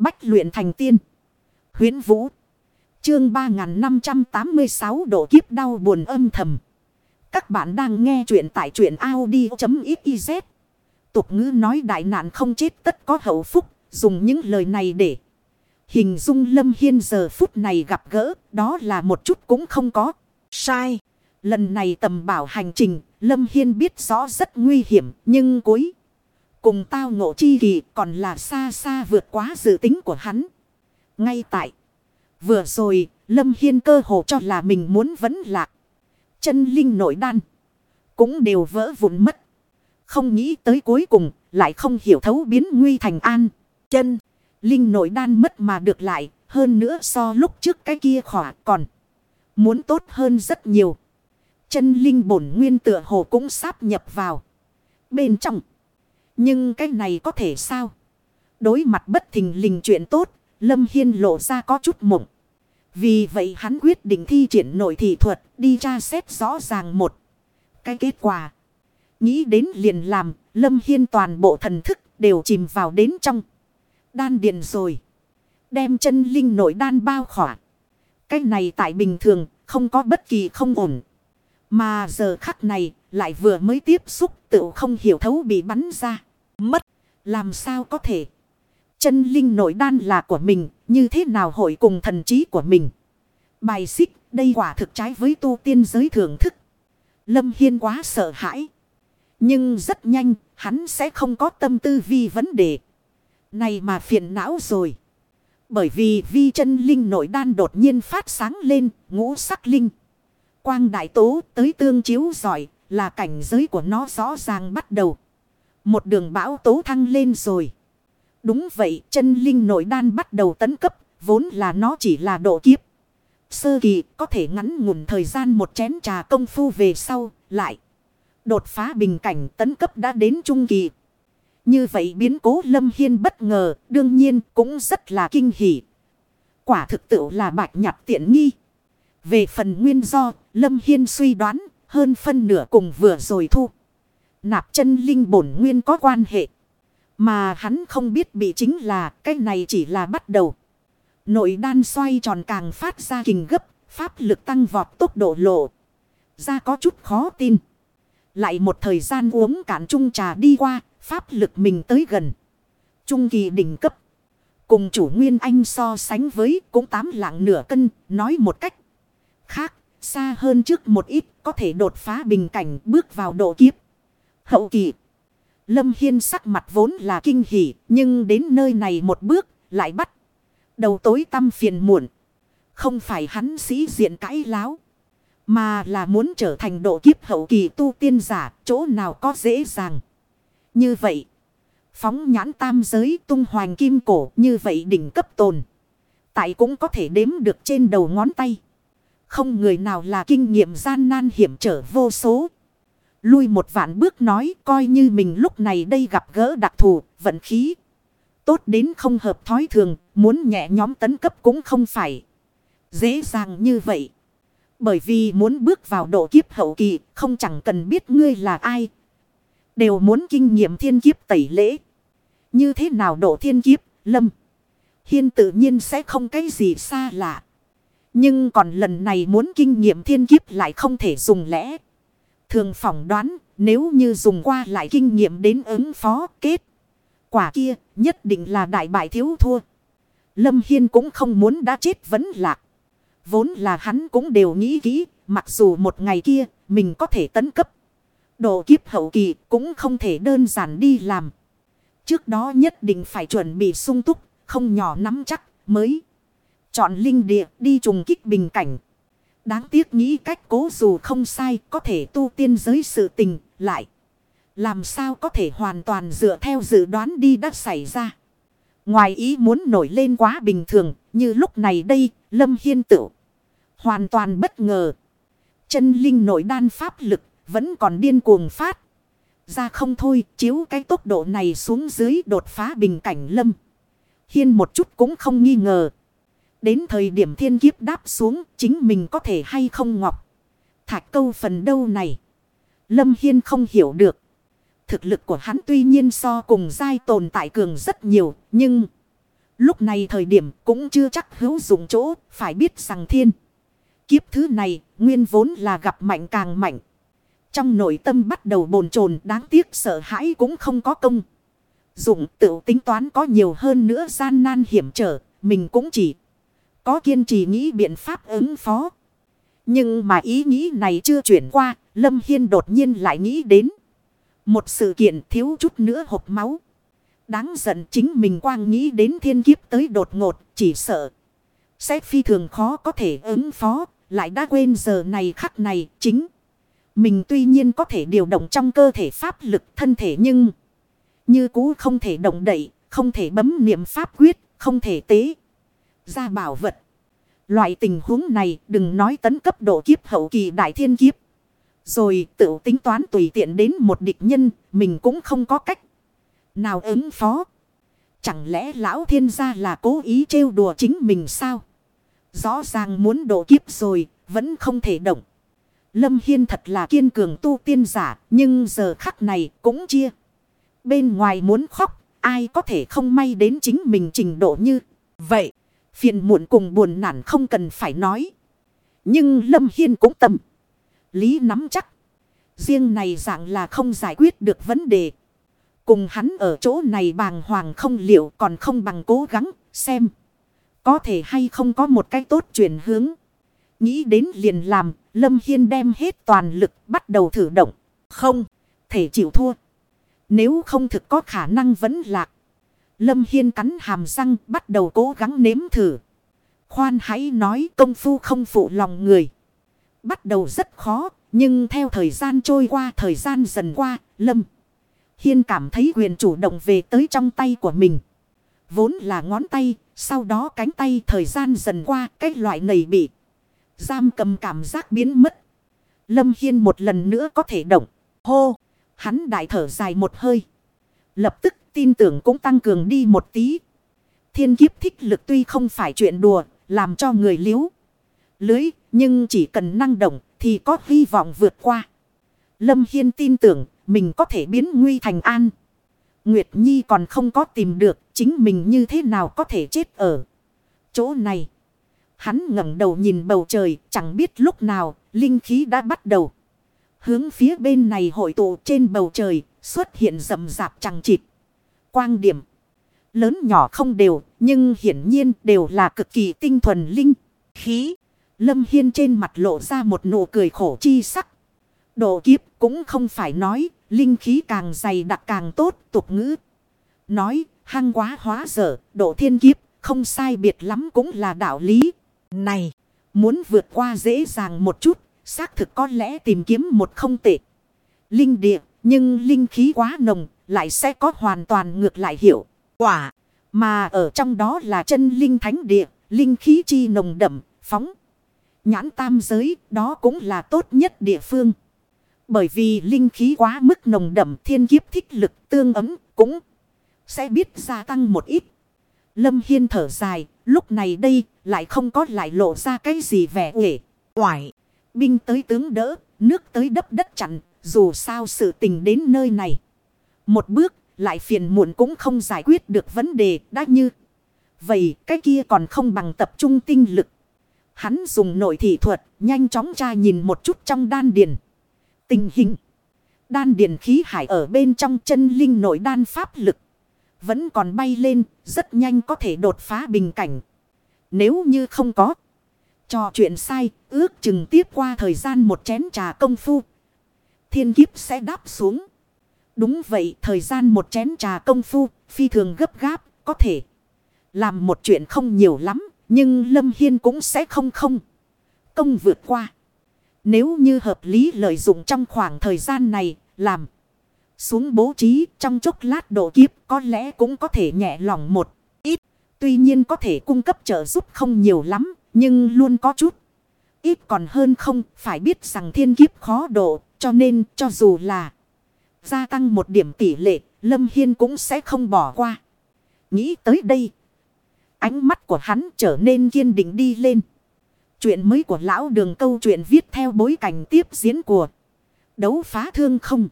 Bách luyện thành tiên. huyễn Vũ. Chương 3586 độ kiếp đau buồn âm thầm. Các bạn đang nghe truyện tại truyện Audi.xyz. Tục ngữ nói đại nạn không chết tất có hậu phúc. Dùng những lời này để hình dung Lâm Hiên giờ phút này gặp gỡ. Đó là một chút cũng không có. Sai. Lần này tầm bảo hành trình. Lâm Hiên biết rõ rất nguy hiểm. Nhưng cuối cùng tao ngộ chi kỳ còn là xa xa vượt quá dự tính của hắn. Ngay tại. Vừa rồi, Lâm Hiên cơ hồ cho là mình muốn vấn lạc. Chân linh nội đan. Cũng đều vỡ vụn mất. Không nghĩ tới cuối cùng, lại không hiểu thấu biến nguy thành an. Chân, linh nội đan mất mà được lại, hơn nữa so lúc trước cái kia khỏa còn. Muốn tốt hơn rất nhiều. Chân linh bổn nguyên tựa hồ cũng sáp nhập vào. Bên trong. Nhưng cái này có thể sao? Đối mặt bất thình lình chuyện tốt, Lâm Hiên lộ ra có chút mộng. Vì vậy hắn quyết định thi triển nội thị thuật đi tra xét rõ ràng một. Cái kết quả. Nghĩ đến liền làm, Lâm Hiên toàn bộ thần thức đều chìm vào đến trong. Đan điện rồi. Đem chân linh nội đan bao khỏa. Cái này tại bình thường, không có bất kỳ không ổn. Mà giờ khắc này, lại vừa mới tiếp xúc tự không hiểu thấu bị bắn ra. Mất. Làm sao có thể. Chân linh nội đan là của mình. Như thế nào hội cùng thần trí của mình. Bài xích. Đây quả thực trái với tu tiên giới thưởng thức. Lâm Hiên quá sợ hãi. Nhưng rất nhanh. Hắn sẽ không có tâm tư vi vấn đề. Này mà phiền não rồi. Bởi vì vi chân linh nội đan đột nhiên phát sáng lên. Ngũ sắc linh. Quang đại tố tới tương chiếu giỏi. Là cảnh giới của nó rõ ràng bắt đầu. Một đường bão tố thăng lên rồi. Đúng vậy, chân linh nội đan bắt đầu tấn cấp, vốn là nó chỉ là độ kiếp. Sơ kỳ có thể ngắn ngủn thời gian một chén trà công phu về sau, lại. Đột phá bình cảnh tấn cấp đã đến trung kỳ. Như vậy biến cố Lâm Hiên bất ngờ, đương nhiên cũng rất là kinh hỉ. Quả thực tự là bạch nhặt tiện nghi. Về phần nguyên do, Lâm Hiên suy đoán, hơn phân nửa cùng vừa rồi thu. Nạp chân linh bổn nguyên có quan hệ. Mà hắn không biết bị chính là cái này chỉ là bắt đầu. Nội đan xoay tròn càng phát ra kình gấp, pháp lực tăng vọt tốc độ lộ. Ra có chút khó tin. Lại một thời gian uống cạn chung trà đi qua, pháp lực mình tới gần. Trung kỳ đỉnh cấp. Cùng chủ nguyên anh so sánh với cũng tám lạng nửa cân, nói một cách khác, xa hơn trước một ít, có thể đột phá bình cảnh bước vào độ kiếp. Hậu kỳ. Lâm Hiên sắc mặt vốn là kinh hỉ. Nhưng đến nơi này một bước, lại bắt. Đầu tối tâm phiền muộn. Không phải hắn sĩ diện cãi láo. Mà là muốn trở thành độ kiếp hậu kỳ tu tiên giả. Chỗ nào có dễ dàng. Như vậy. Phóng nhãn tam giới tung hoàng kim cổ như vậy đỉnh cấp tồn. Tại cũng có thể đếm được trên đầu ngón tay. Không người nào là kinh nghiệm gian nan hiểm trở vô số. Lui một vạn bước nói coi như mình lúc này đây gặp gỡ đặc thù, vận khí. Tốt đến không hợp thói thường, muốn nhẹ nhóm tấn cấp cũng không phải. Dễ dàng như vậy. Bởi vì muốn bước vào độ kiếp hậu kỳ, không chẳng cần biết ngươi là ai. Đều muốn kinh nghiệm thiên kiếp tẩy lễ. Như thế nào độ thiên kiếp, lâm. Hiên tự nhiên sẽ không cái gì xa lạ. Nhưng còn lần này muốn kinh nghiệm thiên kiếp lại không thể dùng lẽ. Thường phỏng đoán, nếu như dùng qua lại kinh nghiệm đến ứng phó, kết. Quả kia nhất định là đại bại thiếu thua. Lâm Hiên cũng không muốn đã chết vẫn lạc. Vốn là hắn cũng đều nghĩ kỹ. Mặc dù một ngày kia mình có thể tấn cấp. Độ kiếp hậu kỳ cũng không thể đơn giản đi làm. Trước đó nhất định phải chuẩn bị sung túc. Không nhỏ nắm chắc, mới. Chọn linh địa đi trùng kích bình cảnh. Đáng tiếc nghĩ cách cố dù không sai, có thể tu tiên giới sự tình lại. Làm sao có thể hoàn toàn dựa theo dự đoán đi đã xảy ra. Ngoài ý muốn nổi lên quá bình thường, như lúc này đây, Lâm Hiên tự. Hoàn toàn bất ngờ. Chân linh nội đan pháp lực vẫn còn điên cuồng phát. Ra không thôi, chiếu cái tốc độ này xuống dưới đột phá bình cảnh Lâm. Hiên một chút cũng không nghi ngờ. Đến thời điểm thiên kiếp đáp xuống chính mình có thể hay không ngọc. Thạch câu phần đâu này. Lâm Hiên không hiểu được. Thực lực của hắn tuy nhiên so cùng giai tồn tại cường rất nhiều. Nhưng Lúc này thời điểm cũng chưa chắc hữu dụng chỗ, phải biết rằng thiên. Kiếp thứ này, nguyên vốn là gặp mạnh càng mạnh. Trong nội tâm bắt đầu bồn chồn đáng tiếc sợ hãi cũng không có công. Dụng tự tính toán có nhiều hơn nữa gian nan hiểm trở, mình cũng chỉ có kiên trì nghĩ biện pháp ứng phó. Nhưng mà ý nghĩ này chưa chuyển qua, Lâm Hiên đột nhiên lại nghĩ đến. Một sự kiện thiếu chút nữa hộp máu. Đáng giận chính mình quang nghĩ đến thiên kiếp tới đột ngột, chỉ sợ. Sẽ phi thường khó có thể ứng phó, lại đã quên giờ này khắc này chính. Mình tuy nhiên có thể điều động trong cơ thể pháp lực thân thể nhưng... Như cũ không thể động đậy, không thể bấm niệm pháp quyết, không thể tế. Ra bảo vật. Loại tình huống này đừng nói tấn cấp độ kiếp hậu kỳ đại thiên kiếp. Rồi tự tính toán tùy tiện đến một địch nhân, mình cũng không có cách. Nào ứng phó. Chẳng lẽ lão thiên gia là cố ý trêu đùa chính mình sao? Rõ ràng muốn độ kiếp rồi, vẫn không thể động. Lâm Hiên thật là kiên cường tu tiên giả, nhưng giờ khắc này cũng chia. Bên ngoài muốn khóc, ai có thể không may đến chính mình trình độ như vậy. Phiền muộn cùng buồn nản không cần phải nói. Nhưng Lâm Hiên cũng tâm. Lý nắm chắc. Riêng này dạng là không giải quyết được vấn đề. Cùng hắn ở chỗ này bàng hoàng không liệu còn không bằng cố gắng xem. Có thể hay không có một cái tốt chuyển hướng. Nghĩ đến liền làm, Lâm Hiên đem hết toàn lực bắt đầu thử động. Không, thể chịu thua. Nếu không thực có khả năng vẫn lạc. Lâm Hiên cắn hàm răng bắt đầu cố gắng nếm thử. Khoan hãy nói công phu không phụ lòng người. Bắt đầu rất khó, nhưng theo thời gian trôi qua thời gian dần qua, Lâm. Hiên cảm thấy quyền chủ động về tới trong tay của mình. Vốn là ngón tay, sau đó cánh tay thời gian dần qua, cái loại này bị giam cầm cảm giác biến mất. Lâm Hiên một lần nữa có thể động. Hô! Hắn đại thở dài một hơi. Lập tức tin tưởng cũng tăng cường đi một tí. Thiên kiếp thích lực tuy không phải chuyện đùa, làm cho người liếu. Lưới, nhưng chỉ cần năng động thì có hy vọng vượt qua. Lâm Hiên tin tưởng mình có thể biến nguy thành an. Nguyệt Nhi còn không có tìm được chính mình như thế nào có thể chết ở chỗ này. Hắn ngẩng đầu nhìn bầu trời chẳng biết lúc nào linh khí đã bắt đầu. Hướng phía bên này hội tụ trên bầu trời xuất hiện rầm rạp chẳng chịt. Quang điểm lớn nhỏ không đều, nhưng hiển nhiên đều là cực kỳ tinh thuần linh, khí. Lâm Hiên trên mặt lộ ra một nụ cười khổ chi sắc. Độ kiếp cũng không phải nói, linh khí càng dày đặc càng tốt, tục ngữ. Nói, hăng quá hóa dở, độ thiên kiếp, không sai biệt lắm cũng là đạo lý. Này, muốn vượt qua dễ dàng một chút, xác thực có lẽ tìm kiếm một không tệ. Linh địa, nhưng linh khí quá nồng lại sẽ có hoàn toàn ngược lại hiệu quả. Mà ở trong đó là chân linh thánh địa, linh khí chi nồng đậm, phóng. Nhãn tam giới, đó cũng là tốt nhất địa phương. Bởi vì linh khí quá mức nồng đậm thiên kiếp thích lực tương ấm cũng sẽ biết gia tăng một ít. Lâm Hiên thở dài, lúc này đây lại không có lại lộ ra cái gì vẻ uể, oải. Binh tới tướng đỡ, nước tới đắp đất chặn, dù sao sự tình đến nơi này. Một bước, lại phiền muộn cũng không giải quyết được vấn đề đã như. Vậy cái kia còn không bằng tập trung tinh lực. Hắn dùng nội thị thuật, nhanh chóng tra nhìn một chút trong đan điền. Tình hình. Đan điền khí hải ở bên trong chân linh nội đan pháp lực. Vẫn còn bay lên, rất nhanh có thể đột phá bình cảnh. Nếu như không có. cho chuyện sai, ước chừng tiếp qua thời gian một chén trà công phu. Thiên kiếp sẽ đáp xuống. Đúng vậy, thời gian một chén trà công phu, phi thường gấp gáp, có thể làm một chuyện không nhiều lắm, nhưng Lâm Hiên cũng sẽ không không. Công vượt qua. Nếu như hợp lý lợi dụng trong khoảng thời gian này, làm xuống bố trí trong chốc lát độ kiếp có lẽ cũng có thể nhẹ lòng một ít. Tuy nhiên có thể cung cấp trợ giúp không nhiều lắm, nhưng luôn có chút. Ít còn hơn không, phải biết rằng thiên kiếp khó độ, cho nên cho dù là gia tăng một điểm tỷ lệ, Lâm Hiên cũng sẽ không bỏ qua. Nghĩ tới đây, ánh mắt của hắn trở nên kiên định đi lên. Chuyện mới của lão đường câu chuyện viết theo bối cảnh tiếp diễn của đấu phá thương không.